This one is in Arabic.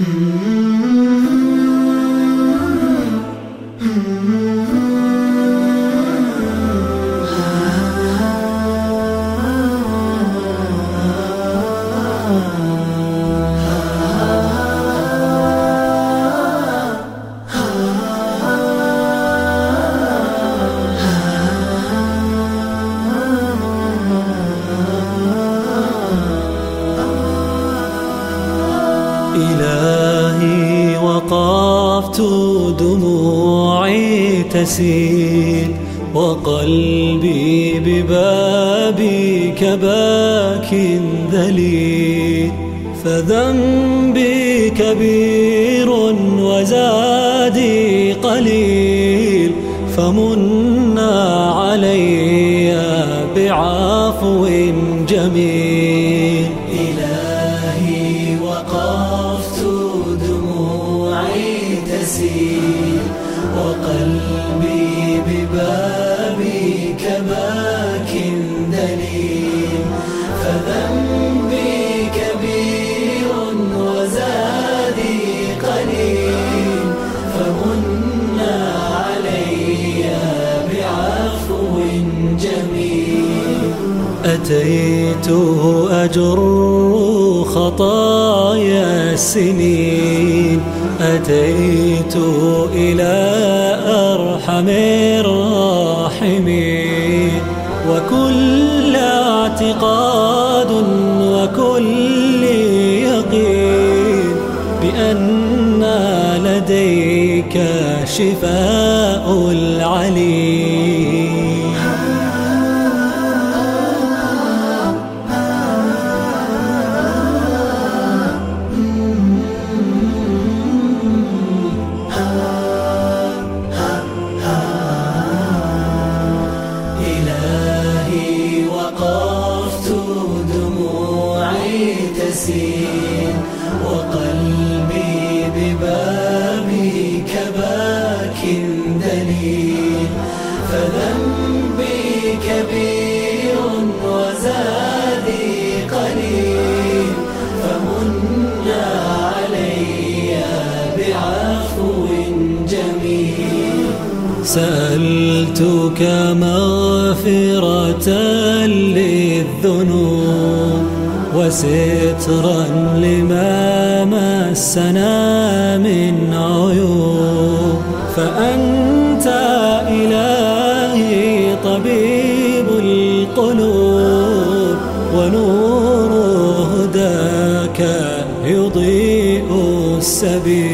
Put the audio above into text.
إلهي وقفت دموعي تسيل وقلبي ببابك باك ذليل فذنبي كبير وزادي قليل فمنا علي بعفو جميل أتيت أجر خطايا السنين. أتيت إلى أرحم الراحمين. وكل اعتقاد وكل يقين بأن لديك شفاء العليم. وقفت دموعي تسيل وقلبي ببابك باك دليل. فذنبي كبير سألتك مغفرة للذنوب وسترا لما مسنا من عيوب فأنت إلهي طبيب القلوب ونور هداك يضيء السبيل